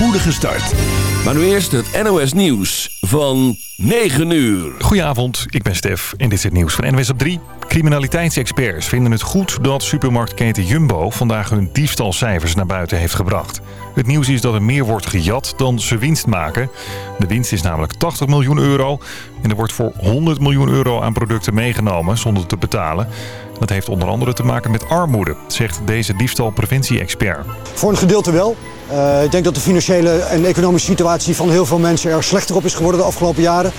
spoedige start. Maar nu eerst het NOS Nieuws van 9 uur. Goedenavond, ik ben Stef en dit is het nieuws van NOS op 3. Criminaliteitsexperts vinden het goed dat supermarktketen Jumbo... vandaag hun diefstalcijfers naar buiten heeft gebracht. Het nieuws is dat er meer wordt gejat dan ze winst maken. De winst is namelijk 80 miljoen euro. En er wordt voor 100 miljoen euro aan producten meegenomen zonder te betalen. Dat heeft onder andere te maken met armoede, zegt deze diefstalpreventie-expert. Voor een gedeelte wel. Uh, ik denk dat de financiële en economische situatie van heel veel mensen er slechter op is geworden de afgelopen jaren.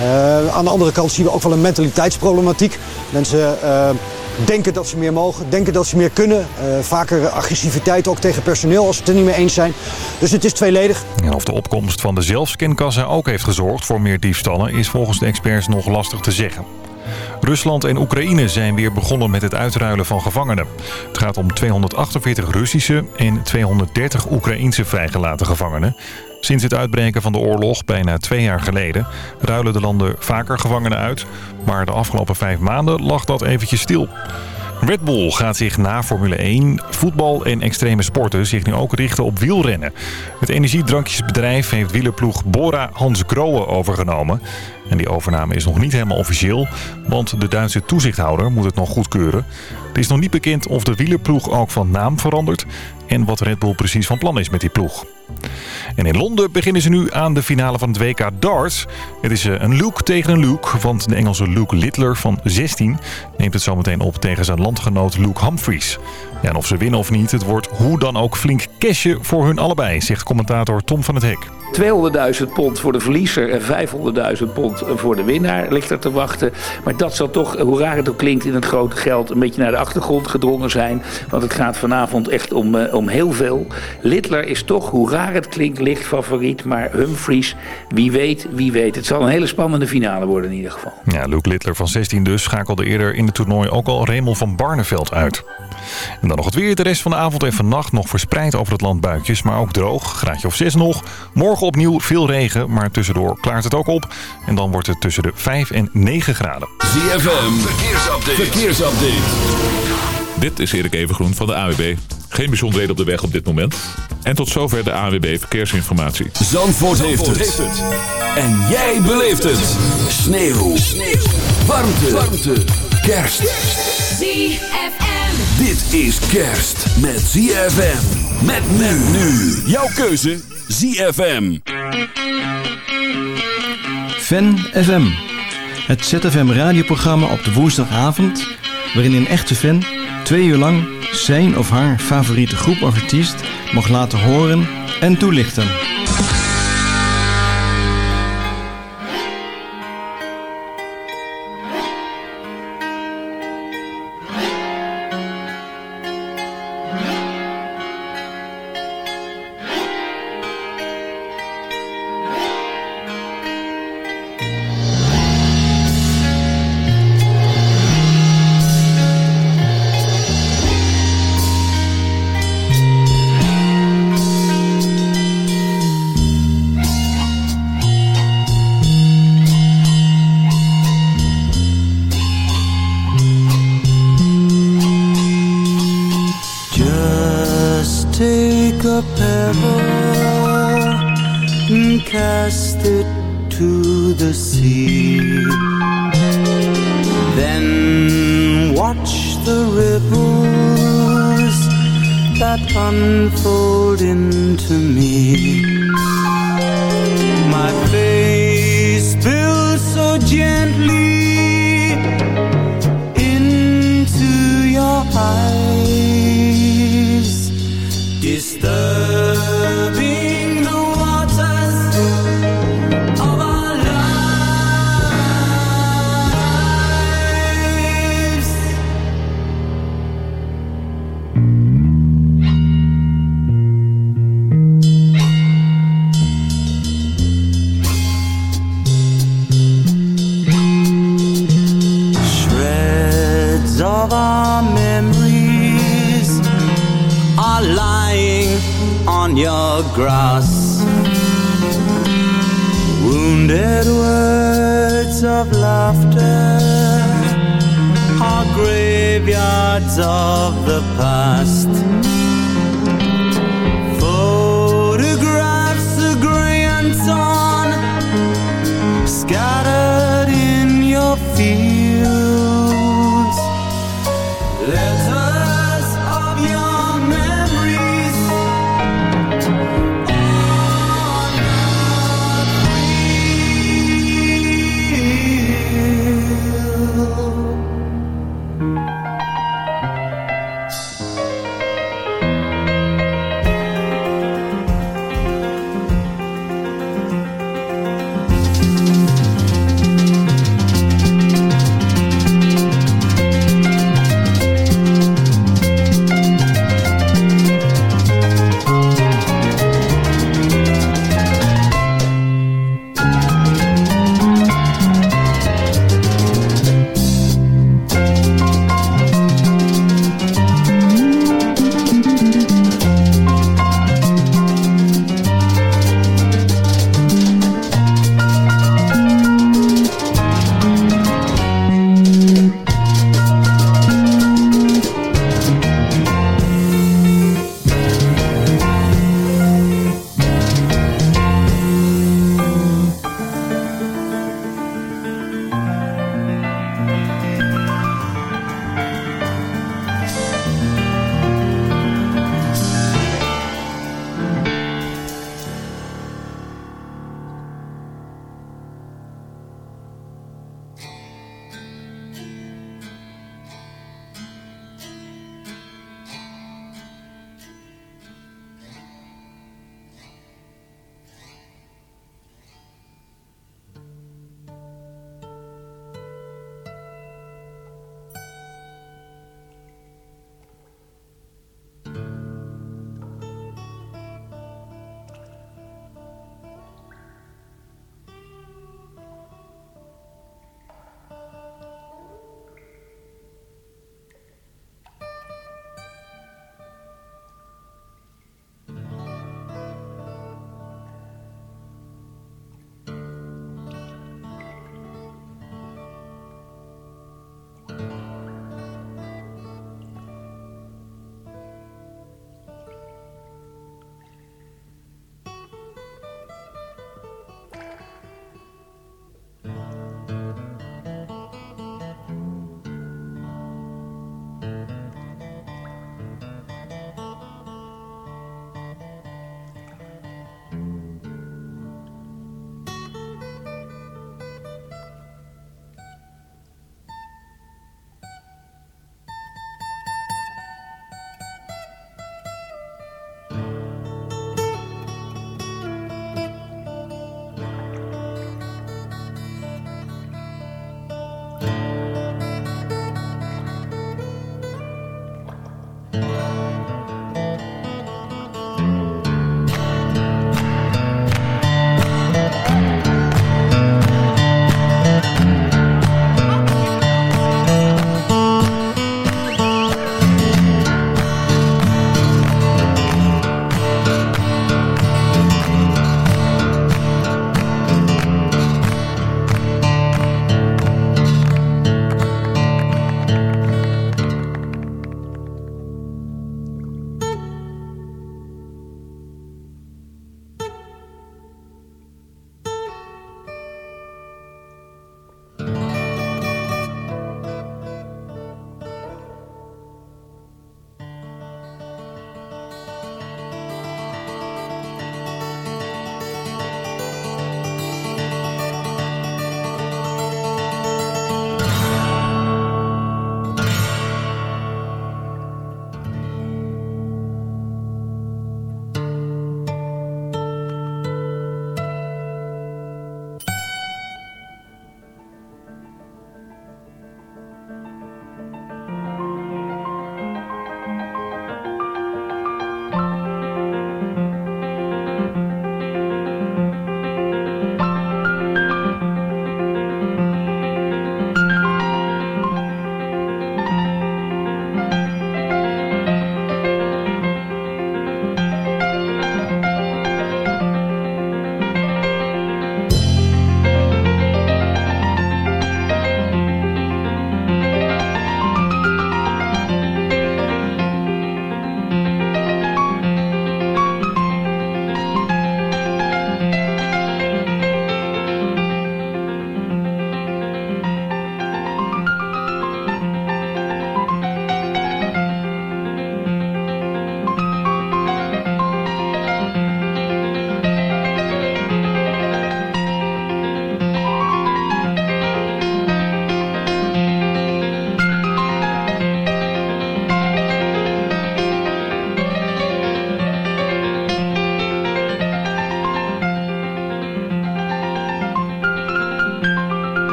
Uh, aan de andere kant zien we ook wel een mentaliteitsproblematiek. Mensen uh, denken dat ze meer mogen, denken dat ze meer kunnen. vaker agressiviteit ook tegen personeel als ze het er niet mee eens zijn. Dus het is tweeledig. En of de opkomst van de zelfscankassa ook heeft gezorgd voor meer diefstallen... is volgens de experts nog lastig te zeggen. Rusland en Oekraïne zijn weer begonnen met het uitruilen van gevangenen. Het gaat om 248 Russische en 230 Oekraïense vrijgelaten gevangenen. Sinds het uitbreken van de oorlog, bijna twee jaar geleden, ruilen de landen vaker gevangenen uit. Maar de afgelopen vijf maanden lag dat eventjes stil. Red Bull gaat zich na Formule 1, voetbal en extreme sporten zich nu ook richten op wielrennen. Het energiedrankjesbedrijf heeft wielerploeg Bora Hans Grohe overgenomen. En die overname is nog niet helemaal officieel, want de Duitse toezichthouder moet het nog goedkeuren. Het is nog niet bekend of de wielerploeg ook van naam verandert en wat Red Bull precies van plan is met die ploeg. En in Londen beginnen ze nu aan de finale van het WK darts. Het is eh, een Luke tegen een Luke, want de Engelse Luke Littler van 16 neemt het zometeen op tegen zijn landgenoot Luke Humphries. Ja, en of ze winnen of niet, het wordt hoe dan ook flink cashje voor hun allebei, zegt commentator Tom van het Hek. 200.000 pond voor de verliezer en 500.000 pond voor de winnaar ligt er te wachten. Maar dat zal toch, hoe raar het ook klinkt in het grote geld, een beetje naar de achtergrond gedrongen zijn. Want het gaat vanavond echt om, uh, om heel veel. Littler is toch, hoe raar het klinkt, licht favoriet. Maar Humphries, wie weet, wie weet. Het zal een hele spannende finale worden in ieder geval. Ja, Luke Littler van 16 dus schakelde eerder in het toernooi ook al Raymond van Barneveld uit. En dan nog het weer. De rest van de avond en vannacht nog verspreid over het land buitjes, maar ook droog. Graadje of 6 nog. Morgen opnieuw veel regen, maar tussendoor klaart het ook op. En dan wordt het tussen de 5 en 9 graden. ZFM, verkeersupdate. verkeersupdate. Dit is Erik Evengroen van de AWB. Geen bijzonderheden op de weg op dit moment. En tot zover de AWB Verkeersinformatie. Zandvoort, heeft, het. En jij beleeft het. Sneeuw. Sneeuw. Warmte. Warmte. Kerst. ZFM. Dit is kerst met ZFM. Met men nu. Jouw keuze ZFM. Fan FM. Het ZFM radioprogramma op de woensdagavond... waarin een echte fan twee uur lang zijn of haar favoriete groep of artiest... mag laten horen en toelichten. cast it to the sea. Then watch the ripples that unfold into me. My face spills so gently into your eyes. grass. Wounded words of laughter are graveyards of the past.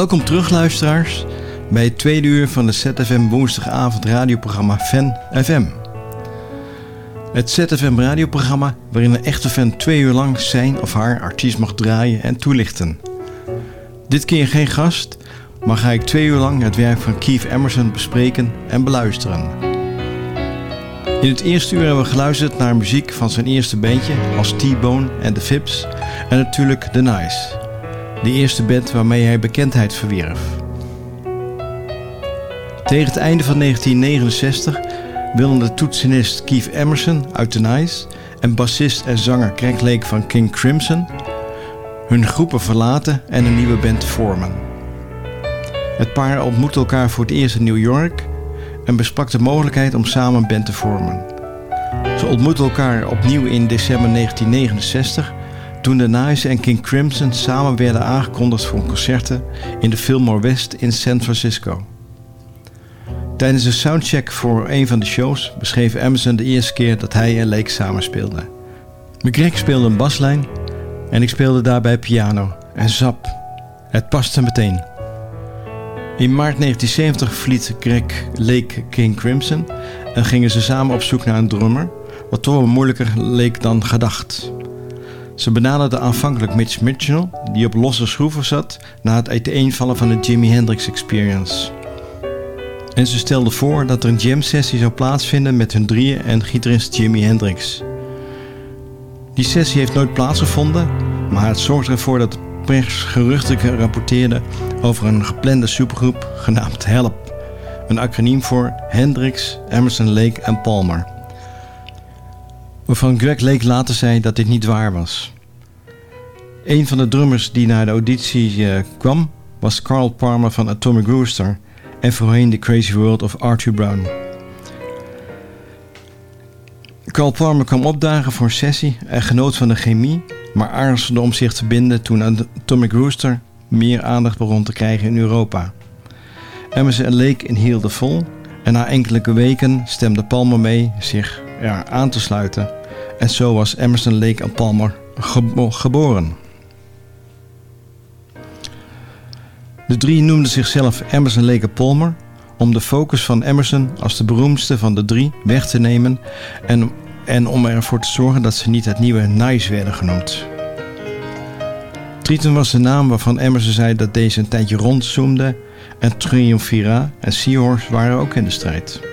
Welkom terug luisteraars bij het tweede uur van de ZFM woensdagavond radioprogramma Fan FM. Het ZFM radioprogramma waarin een echte fan twee uur lang zijn of haar artiest mag draaien en toelichten. Dit keer geen gast, maar ga ik twee uur lang het werk van Keith Emerson bespreken en beluisteren. In het eerste uur hebben we geluisterd naar muziek van zijn eerste bandje als T-Bone en The Fips en natuurlijk The Nice. De eerste band waarmee hij bekendheid verwierf. Tegen het einde van 1969 wilden de toetsenist Keith Emerson uit The Nice en bassist en zanger Craig Lake van King Crimson hun groepen verlaten en een nieuwe band vormen. Het paar ontmoette elkaar voor het eerst in New York en besprak de mogelijkheid om samen een band te vormen. Ze ontmoetten elkaar opnieuw in december 1969 toen de Nice en King Crimson samen werden aangekondigd voor concerten in de Fillmore West in San Francisco. Tijdens de soundcheck voor een van de shows beschreef Emerson de eerste keer dat hij en Lake samen speelden. Speelde een baslijn en ik speelde daarbij piano en zap. Het paste meteen. In maart 1970 verliet Greg Lake King Crimson en gingen ze samen op zoek naar een drummer, wat toch wel moeilijker leek dan gedacht. Ze benaderden aanvankelijk Mitch Mitchell, die op losse schroeven zat na het uiteenvallen van de Jimi Hendrix Experience. En ze stelden voor dat er een jam sessie zou plaatsvinden met hun drieën en gitarist Jimi Hendrix. Die sessie heeft nooit plaatsgevonden, maar het zorgde ervoor dat pers geruchten rapporteerde over een geplande supergroep genaamd HELP, een acroniem voor Hendrix, Emerson, Lake en Palmer. Waarvan Greg Lake later zei dat dit niet waar was. Een van de drummers die naar de auditie eh, kwam was Carl Palmer van Atomic Rooster en voorheen The Crazy World of Arthur Brown. Carl Palmer kwam opdagen voor een sessie en genoot van de chemie, maar aarzelde om zich te binden toen Atomic Rooster meer aandacht begon te krijgen in Europa. Emerson Lake hielden vol en na enkele weken stemde Palmer mee zich er aan te sluiten. En zo was Emerson, Lake Palmer gebo- geboren. De drie noemden zichzelf Emerson, Lake Palmer om de focus van Emerson als de beroemdste van de drie weg te nemen en, en om ervoor te zorgen dat ze niet het nieuwe Nice werden genoemd. Triton was de naam waarvan Emerson zei dat deze een tijdje rondzoomde en Triumvira en Seahorse waren ook in de strijd.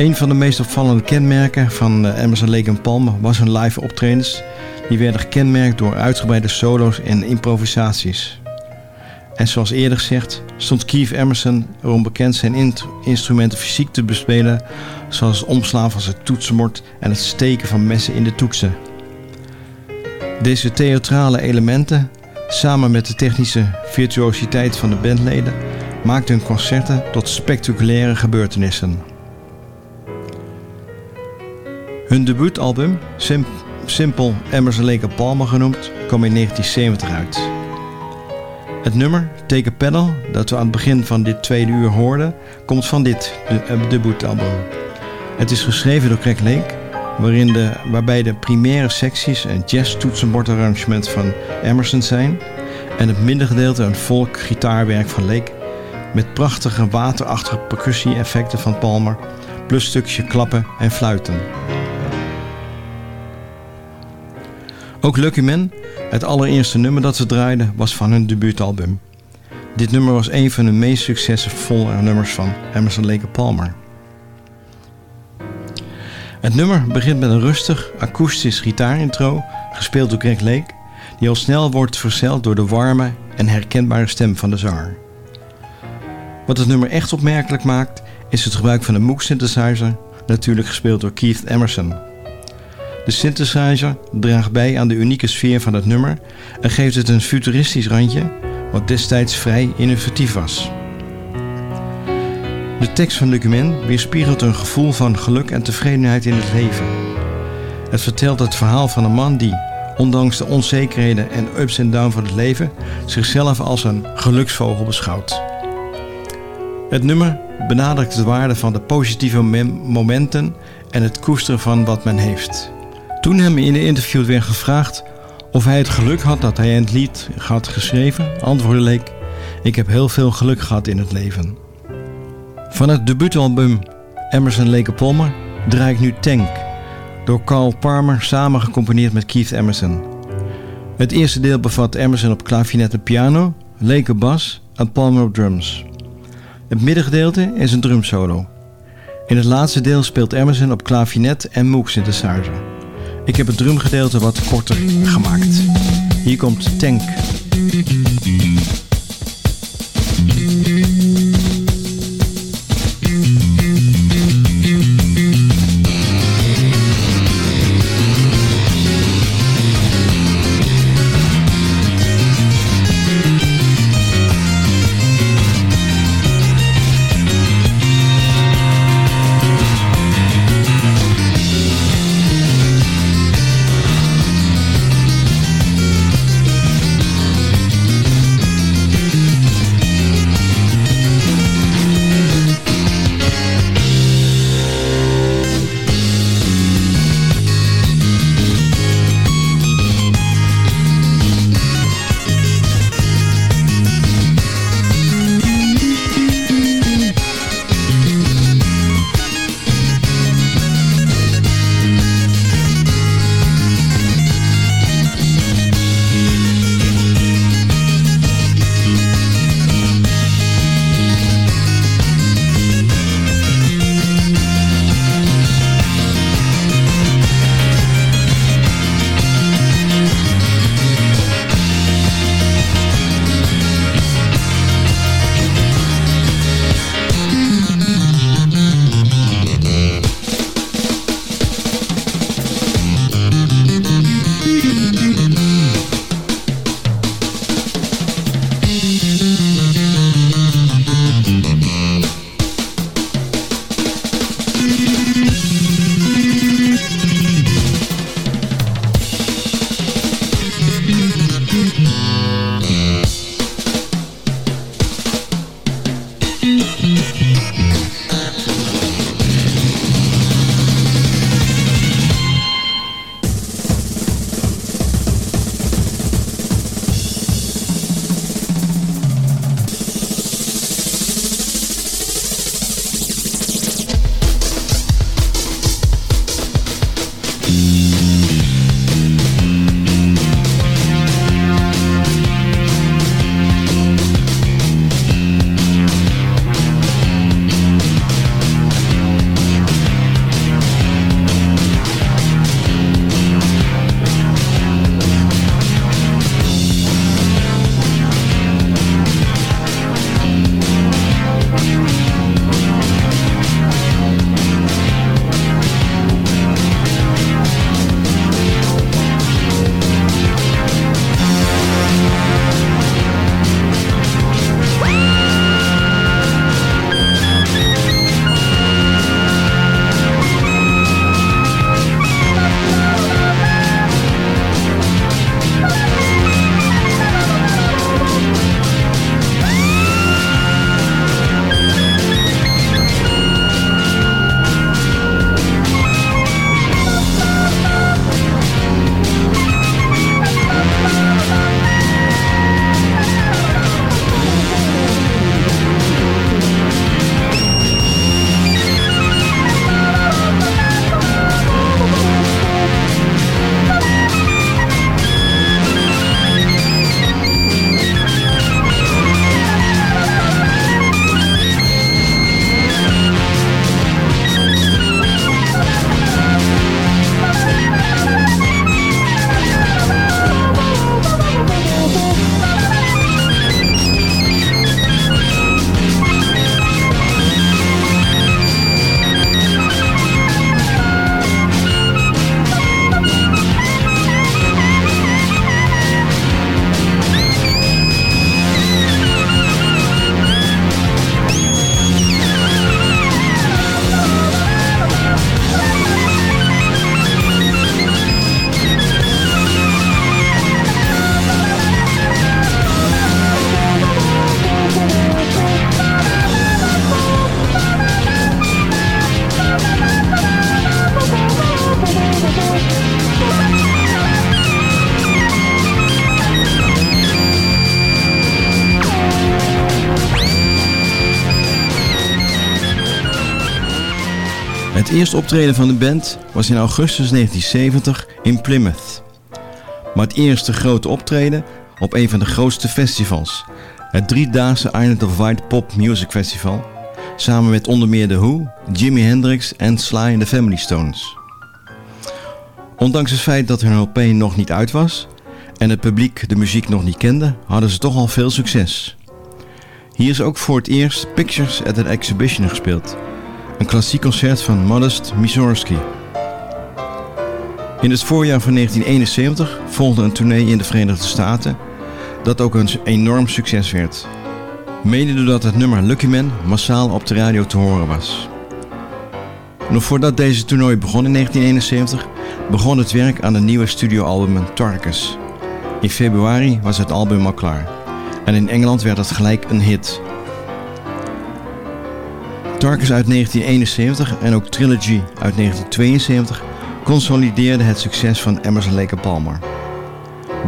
Een van de meest opvallende kenmerken van eh, Emerson, Lake Palmer was hun live optredens. Die werden gekenmerkt door uitgebreide solo's en improvisaties. En zoals eerder gezegd stond Keith Emerson erom bekend zijn instrumenten fysiek te bespelen, zoals het omslaan van zijn toetsenbord en het steken van messen in de toetsen. Deze theatrale elementen, samen met de technische virtuositeit van de bandleden, maakten hun concerten tot spectaculaire gebeurtenissen. Hun debuutalbum, Sim Simple Emerson Lake Palmer genoemd, kwam in 1970 uit. Het nummer Take a Pedal, dat we aan het begin van dit tweede uur hoorden, komt van dit de, uh, debuutalbum. Het is geschreven door Craig Lake, waarin de, waarbij de primaire secties een jazz-toetsenbordarrangement van Emerson zijn en het middengedeelte een folk-gitaarwerk van Lake met prachtige waterachtige percussie-effecten van Palmer, plus stukje klappen en fluiten. Ook Lucky Man, het allereerste nummer dat ze draaiden, was van hun debuutalbum. Dit nummer was een van de meest succesvolle nummers van Emerson Lake Palmer. Het nummer begint met een rustig akoestisch gitaarintro, gespeeld door Greg Lake, die al snel wordt verzeld door de warme en herkenbare stem van de zanger. Wat het nummer echt opmerkelijk maakt, is het gebruik van een Moog synthesizer, natuurlijk gespeeld door Keith Emerson. De synthesizer draagt bij aan de unieke sfeer van het nummer en geeft het een futuristisch randje, wat destijds vrij innovatief was. De tekst van Lucky Man weerspiegelt een gevoel van geluk en tevredenheid in het leven. Het vertelt het verhaal van een man die, ondanks de onzekerheden en ups en downs van het leven, zichzelf als een geluksvogel beschouwt. Het nummer benadrukt de waarde van de positieve momenten en het koesteren van wat men heeft. Toen hem in de interview werd gevraagd of hij het geluk had dat hij het lied had geschreven, antwoordde Leek: Ik heb heel veel geluk gehad in het leven. Van het debuutalbum Emerson Lake Palmer draai ik nu Tank, door Carl Palmer samen gecomponeerd met Keith Emerson. Het eerste deel bevat Emerson op klavinet en piano, Lake bas en Palmer op drums. Het middengedeelte is een drumsolo. In het laatste deel speelt Emerson op klavinet en Moog synthesizer. Ik heb het drumgedeelte wat korter gemaakt. Hier komt Tank. Eerste optreden van de band was in augustus 1970 in Plymouth. Maar het eerste grote optreden op een van de grootste festivals, het driedaagse Island of Wight Pop Music Festival, samen met onder meer The Who, Jimi Hendrix en Sly and the Family Stones. Ondanks het feit dat hun LP nog niet uit was en het publiek de muziek nog niet kende, hadden ze toch al veel succes. Hier is ook voor het eerst Pictures at an Exhibition gespeeld, een klassiek concert van Modest Mussorgsky. In het voorjaar van 1971 volgde een tournee in de Verenigde Staten dat ook een enorm succes werd. Mede doordat het nummer Lucky Man massaal op de radio te horen was. Nog voordat deze toernooi begon in 1971, begon het werk aan de nieuwe studioalbum Tarkus. In februari was het album al klaar. En in Engeland werd het gelijk een hit. Tarkus uit 1971 en ook Trilogy uit 1972 consolideerden het succes van Emerson Lake Palmer.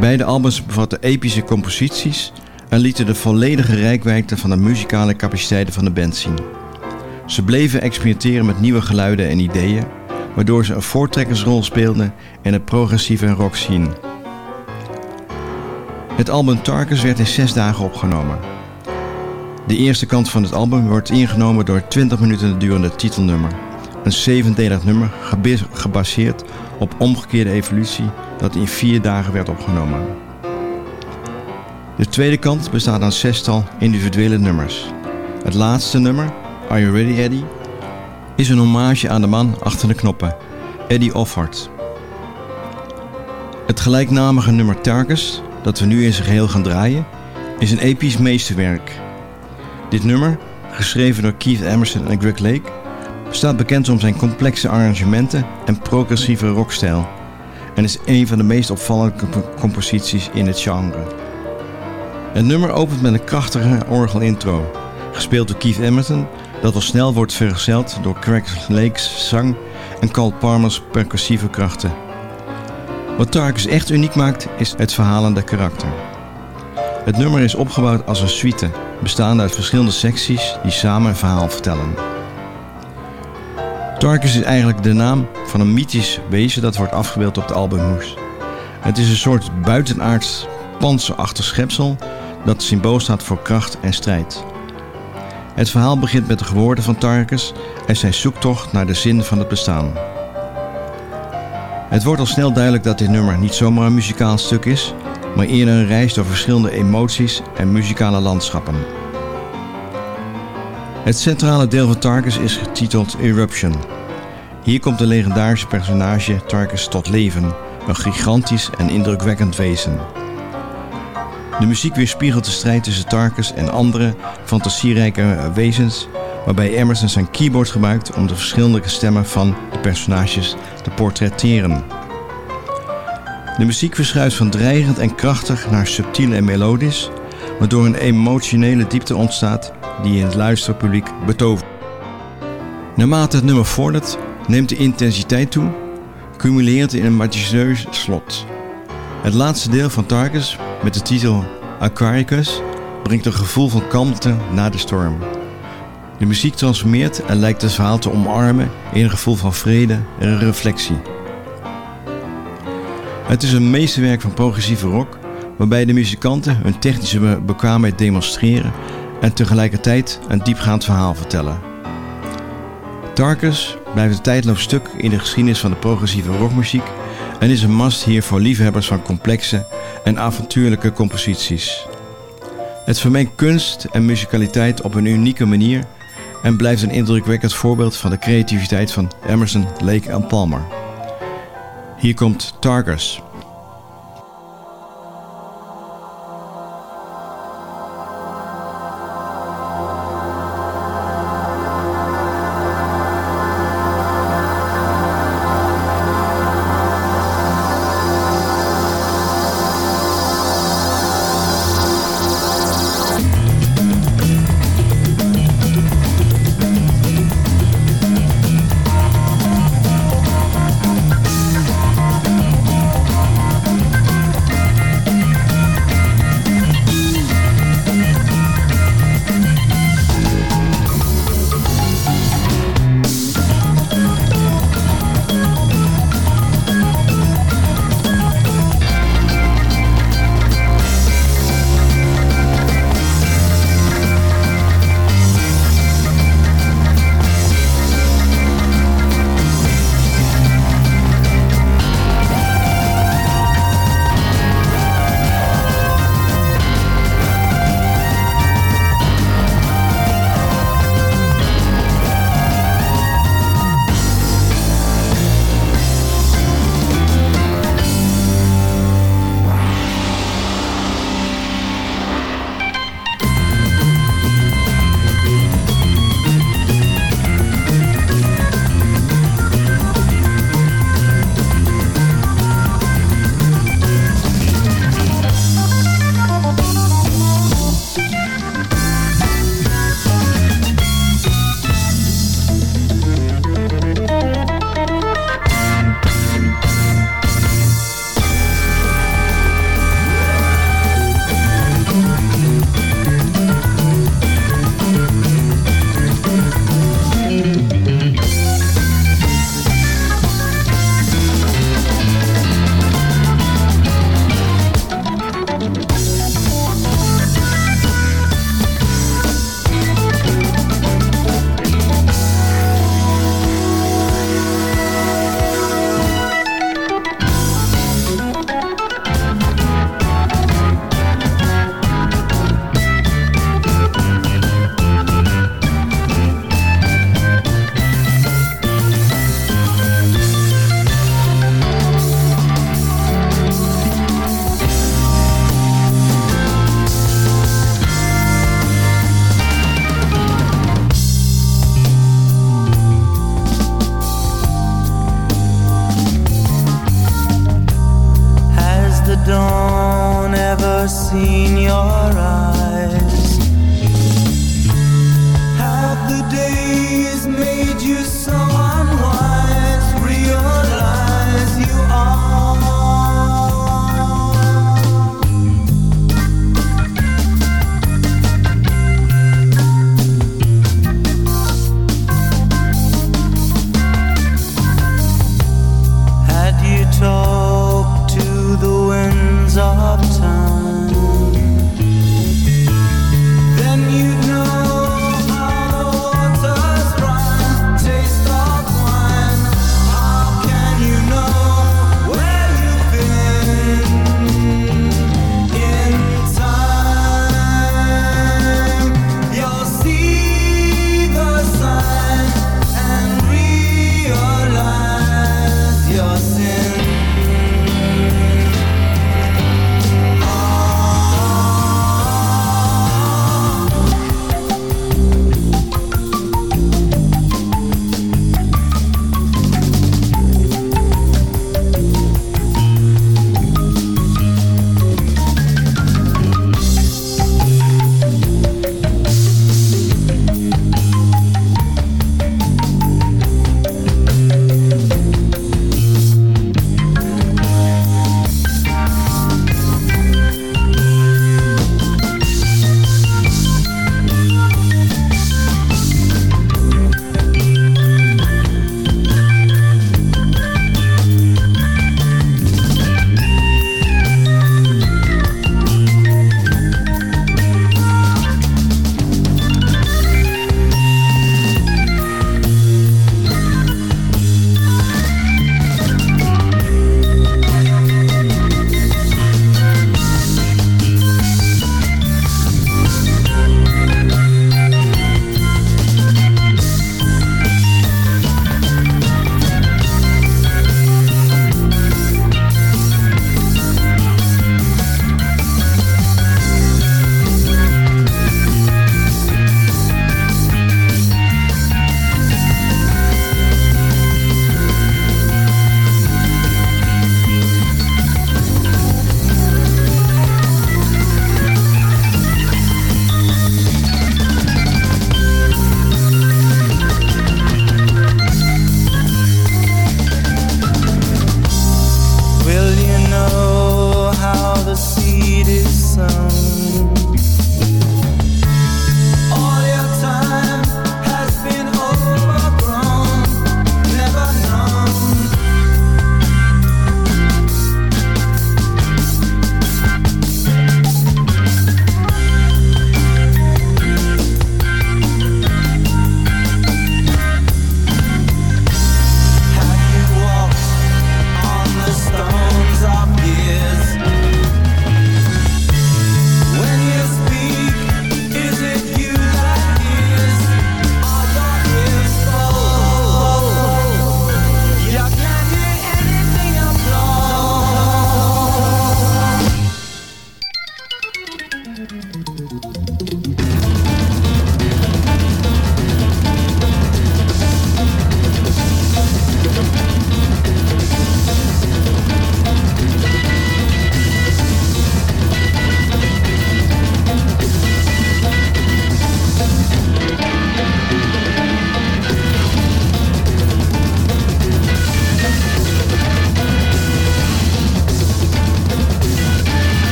Beide albums bevatten epische composities en lieten de volledige rijkwijde van de muzikale capaciteiten van de band zien. Ze bleven experimenteren met nieuwe geluiden en ideeën, waardoor ze een voortrekkersrol speelden in het progressieve rock scene. Het album Tarkus werd in zes dagen opgenomen. De eerste kant van het album wordt ingenomen door het 20 minuten durende titelnummer. Een zevendelig nummer gebaseerd op omgekeerde evolutie dat in vier dagen werd opgenomen. De tweede kant bestaat aan zestal individuele nummers. Het laatste nummer, Are You Ready Eddie, is een hommage aan de man achter de knoppen, Eddie Offhart. Het gelijknamige nummer Tarkus, dat we nu in zijn geheel gaan draaien, is een episch meesterwerk. Dit nummer, geschreven door Keith Emerson en Greg Lake, staat bekend om zijn complexe arrangementen en progressieve rockstijl en is een van de meest opvallende composities in het genre. Het nummer opent met een krachtige orgelintro, gespeeld door Keith Emerson, dat al snel wordt vergezeld door Greg Lake's zang en Carl Palmer's percussieve krachten. Wat Tarkus echt uniek maakt, is het verhalende karakter. Het nummer is opgebouwd als een suite, bestaande uit verschillende secties die samen een verhaal vertellen. Tarkus is eigenlijk de naam van een mythisch wezen dat wordt afgebeeld op de albumhoes. Het is een soort buitenaards panzerachtig schepsel dat symbool staat voor kracht en strijd. Het verhaal begint met de geboorte van Tarkus en zijn zoektocht naar de zin van het bestaan. Het wordt al snel duidelijk dat dit nummer niet zomaar een muzikaal stuk is, maar eerder een reis door verschillende emoties en muzikale landschappen. Het centrale deel van Tarkus is getiteld Eruption. Hier komt de legendarische personage Tarkus tot leven, een gigantisch en indrukwekkend wezen. De muziek weerspiegelt de strijd tussen Tarkus en andere fantasierijke wezens, waarbij Emerson zijn keyboard gebruikt om de verschillende stemmen van de personages te portretteren. De muziek verschuift van dreigend en krachtig naar subtiel en melodisch, waardoor een emotionele diepte ontstaat die in het luisterpubliek betovert. Naarmate het nummer vordert, neemt de intensiteit toe, cumuleert in een majestueus slot. Het laatste deel van Tarkus, met de titel Aquaricus, brengt een gevoel van kalmte na de storm. De muziek transformeert en lijkt het verhaal te omarmen in een gevoel van vrede en reflectie. Het is een meesterwerk van progressieve rock, waarbij de muzikanten hun technische bekwaamheid demonstreren en tegelijkertijd een diepgaand verhaal vertellen. Tarkus blijft een tijdloos stuk in de geschiedenis van de progressieve rockmuziek en is een must hier voor liefhebbers van complexe en avontuurlijke composities. Het vermengt kunst en muzikaliteit op een unieke manier en blijft een indrukwekkend voorbeeld van de creativiteit van Emerson, Lake en Palmer. Hier komt Targus.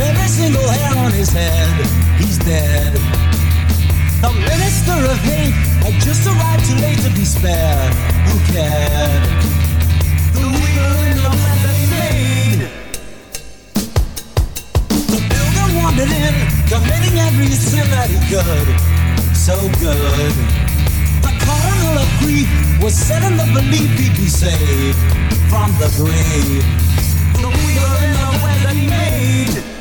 Every single hair on his head. He's dead. The minister of hate had just arrived too late to be spared. Who cared? The wheel in the he made. The builder wandered in, committing every sin that he could. So good. The cardinal of grief was set in the belief he'd be saved from the grave. The wheel in the he made.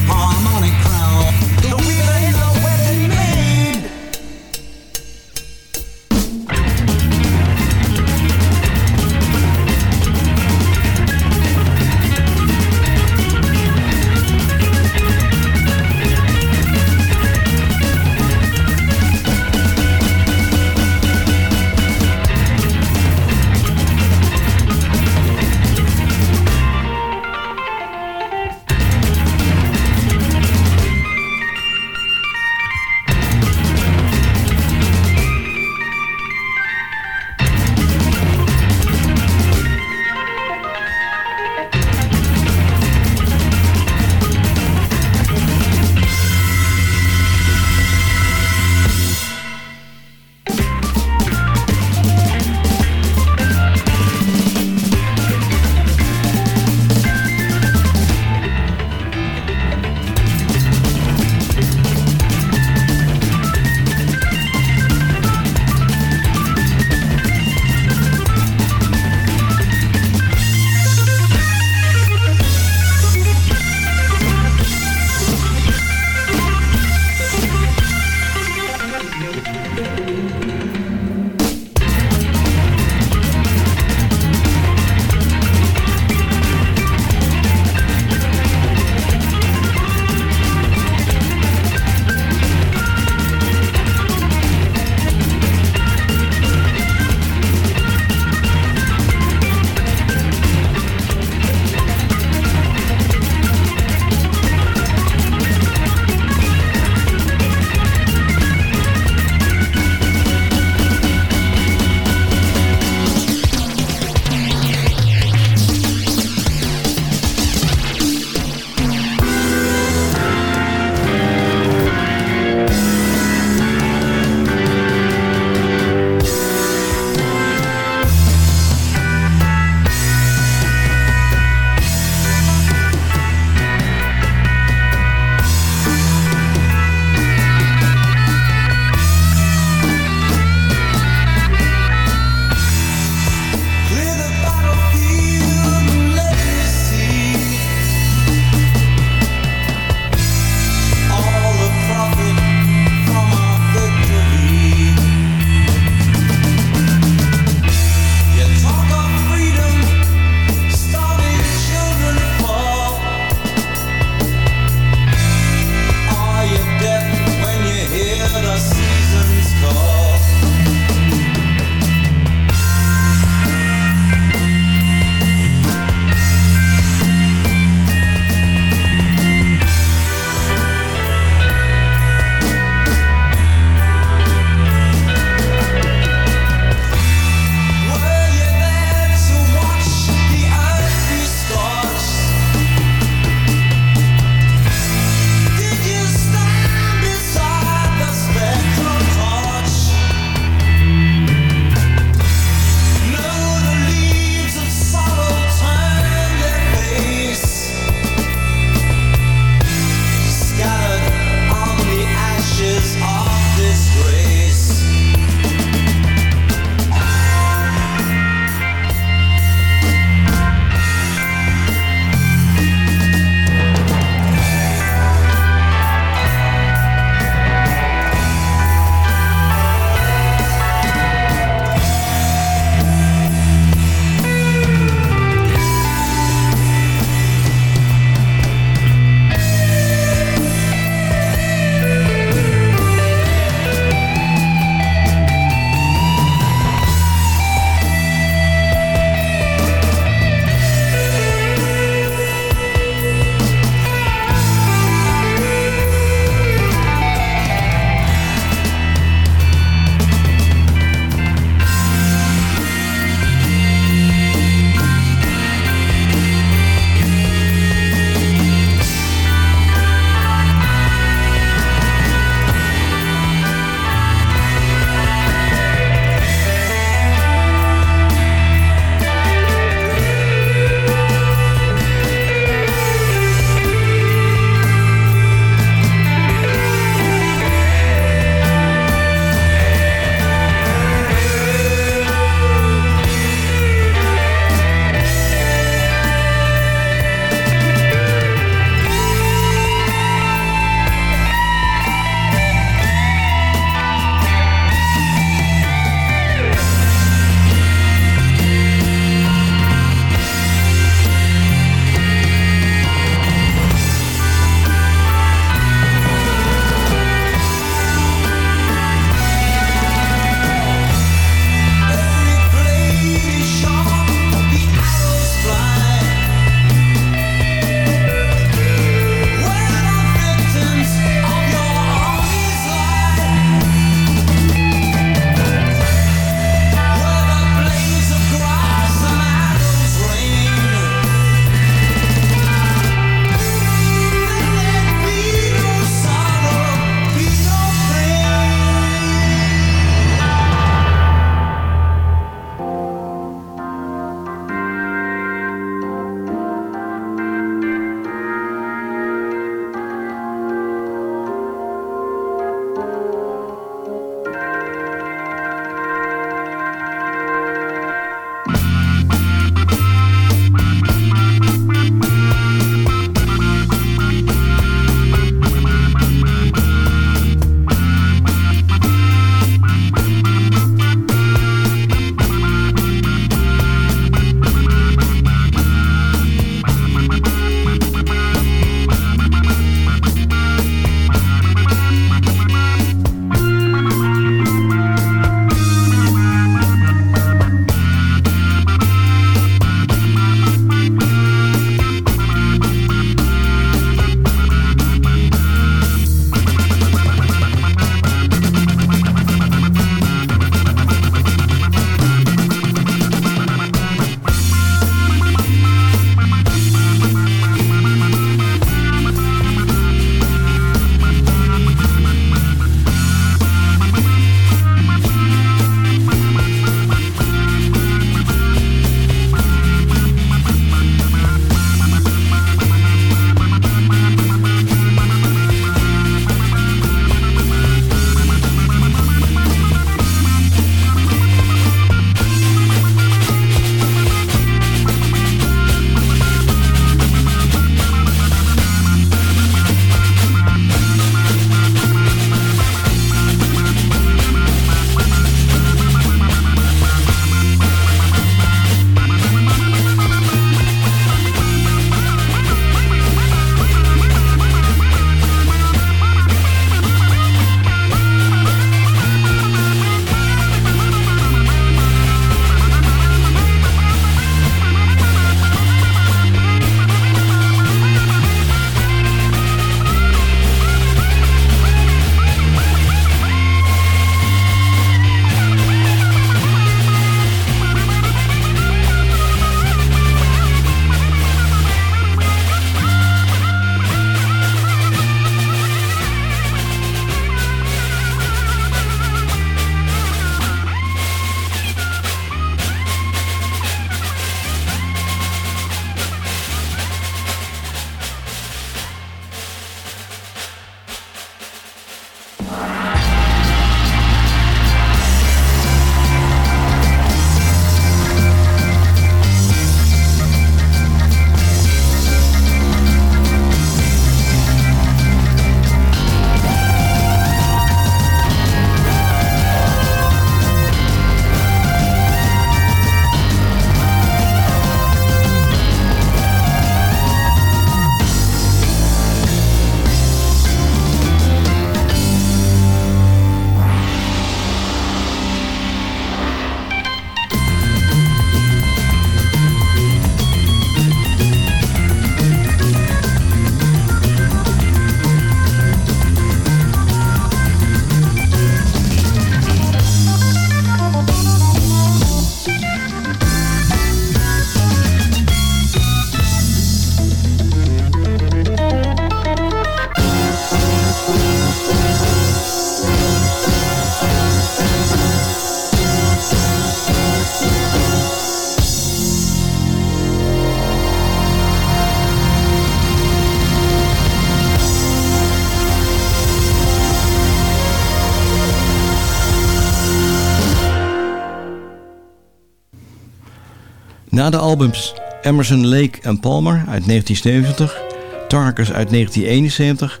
Na de albums. Emerson, Lake en Palmer uit 1970, Tarkers uit 1971,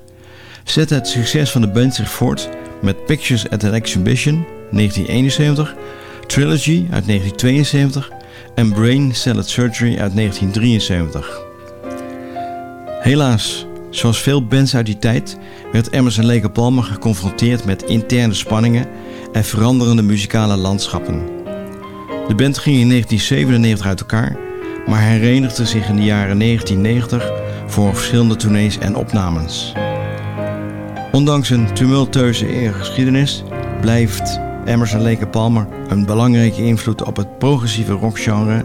zette het succes van de band zich voort met Pictures at an Exhibition 1971, Trilogy uit 1972 en Brain Salad Surgery uit 1973. Helaas, zoals veel bands uit die tijd, werd Emerson Lake Palmer geconfronteerd met interne spanningen en veranderende muzikale landschappen. De band ging in 1997 uit elkaar, maar herenigde zich in de jaren 1990 voor verschillende tournees en opnames. Ondanks een tumultueuze geschiedenis blijft Emerson Lake Palmer een belangrijke invloed op het progressieve rockgenre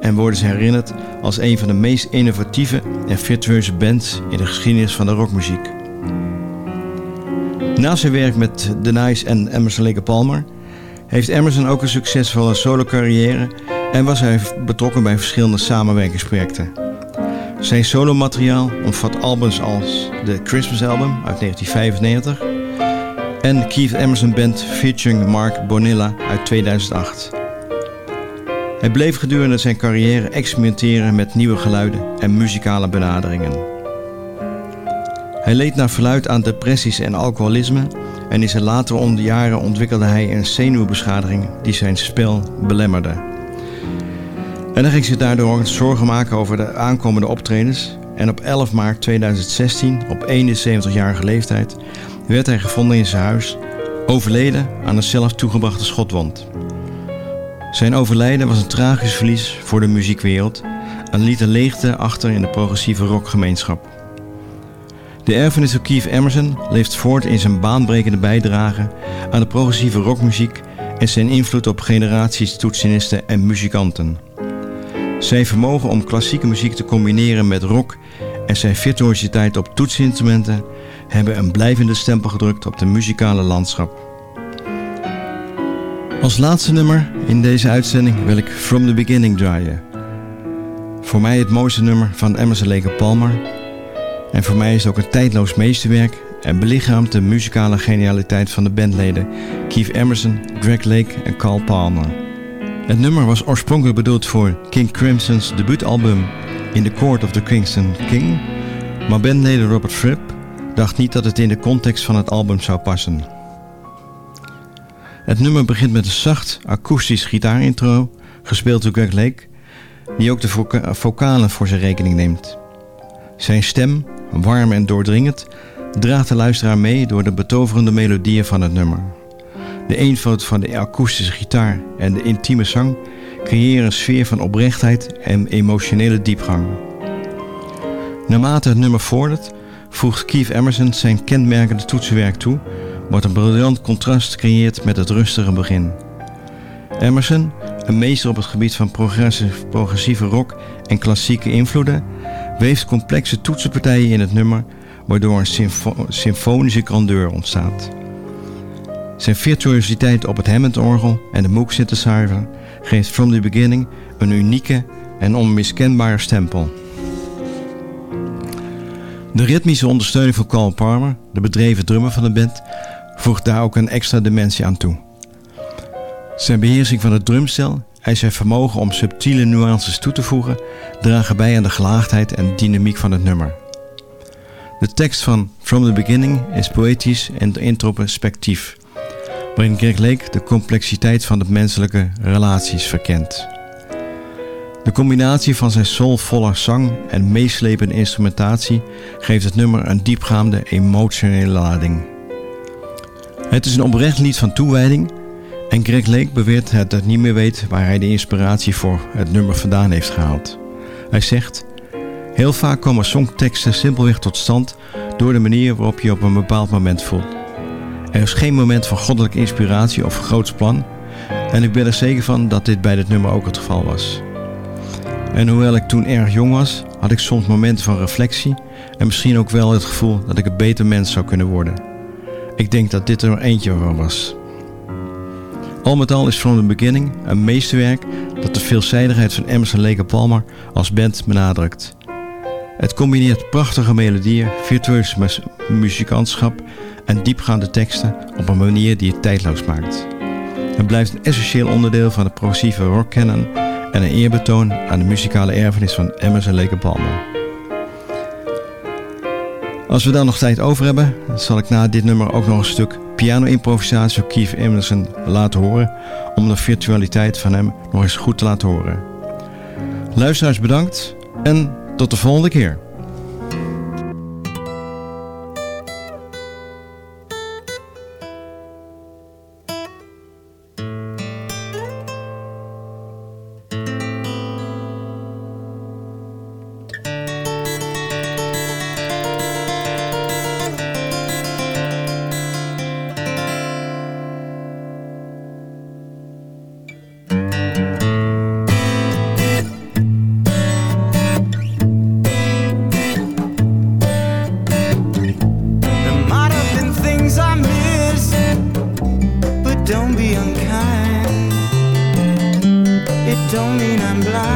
en worden ze herinnerd als een van de meest innovatieve en virtueuze bands in de geschiedenis van de rockmuziek. Naast zijn werk met The Nice en Emerson Lake Palmer heeft Emerson ook een succesvolle solo carrière en was hij betrokken bij verschillende samenwerkingsprojecten. Zijn solomateriaal omvat albums als The Christmas Album uit 1995 en Keith Emerson Band featuring Mark Bonilla uit 2008. Hij bleef gedurende zijn carrière experimenteren met nieuwe geluiden en muzikale benaderingen. Hij leed naar verluid aan depressies en alcoholisme en in zijn latere jaren ontwikkelde hij een zenuwbeschadiging die zijn spel belemmerde. En hij ging zich daardoor zorgen maken over de aankomende optredens en op 11 maart 2016, op 71-jarige leeftijd, werd hij gevonden in zijn huis, overleden aan een zelf toegebrachte schotwond. Zijn overlijden was een tragisch verlies voor de muziekwereld en liet een leegte achter in de progressieve rockgemeenschap. De erfenis van Keith Emerson leeft voort in zijn baanbrekende bijdrage aan de progressieve rockmuziek en zijn invloed op generaties toetsenisten en muzikanten. Zijn vermogen om klassieke muziek te combineren met rock en zijn virtuositeit op toetsinstrumenten hebben een blijvende stempel gedrukt op de muzikale landschap. Als laatste nummer in deze uitzending wil ik From the Beginning draaien. Voor mij het mooiste nummer van Emerson Lake Palmer. En voor mij is het ook een tijdloos meesterwerk en belichaamt de muzikale genialiteit van de bandleden Keith Emerson, Greg Lake en Carl Palmer. Het nummer was oorspronkelijk bedoeld voor King Crimson's debuutalbum In the Court of the Kingston King, maar bandleden Robert Fripp dacht niet dat het in de context van het album zou passen. Het nummer begint met een zacht akoestisch gitaarintro, gespeeld door Greg Lake, die ook de vocalen voor zijn rekening neemt. Zijn stem, warm en doordringend, draagt de luisteraar mee door de betoverende melodieën van het nummer. De eenvoud van de akoestische gitaar en de intieme zang creëren een sfeer van oprechtheid en emotionele diepgang. Naarmate het nummer vordert, voegt Keith Emerson zijn kenmerkende toetsenwerk toe, wat een briljant contrast creëert met het rustige begin. Emerson, een meester op het gebied van progressieve rock en klassieke invloeden, weeft complexe toetsenpartijen in het nummer, waardoor een symfonische grandeur ontstaat. Zijn virtuositeit op het Hammond-orgel en de Moog synthesizer geeft From the Beginning een unieke en onmiskenbare stempel. De ritmische ondersteuning van Carl Palmer, de bedreven drummer van de band, voegt daar ook een extra dimensie aan toe. Zijn beheersing van het drumstel en zijn vermogen om subtiele nuances toe te voegen dragen bij aan de gelaagdheid en dynamiek van het nummer. De tekst van From the Beginning is poëtisch en introspectief, waarin Greg Lake de complexiteit van de menselijke relaties verkent. De combinatie van zijn soulvolle zang en meeslepende instrumentatie geeft het nummer een diepgaande emotionele lading. Het is een oprecht lied van toewijding en Greg Lake beweert dat hij niet meer weet waar hij de inspiratie voor het nummer vandaan heeft gehaald. Hij zegt: Heel vaak komen songteksten simpelweg tot stand door de manier waarop je op een bepaald moment voelt. Er is geen moment van goddelijke inspiratie of groots plan en ik ben er zeker van dat dit bij dit nummer ook het geval was. En hoewel ik toen erg jong was, had ik soms momenten van reflectie en misschien ook wel het gevoel dat ik een beter mens zou kunnen worden. Ik denk dat dit er eentje van was. Al met al is From the Beginning een meesterwerk dat de veelzijdigheid van Emerson Lake Palmer als band benadrukt. Het combineert prachtige melodieën, virtueus muzikantschap en diepgaande teksten op een manier die het tijdloos maakt. Het blijft een essentieel onderdeel van de progressieve rock canon en een eerbetoon aan de muzikale erfenis van Emerson Lake Palmer. Als we dan nog tijd over hebben, zal ik na dit nummer ook nog een stuk piano-improvisatie van Keith Emerson laten horen, om de virtualiteit van hem nog eens goed te laten horen. Luisteraars bedankt en tot de volgende keer. Don't mean I'm blind.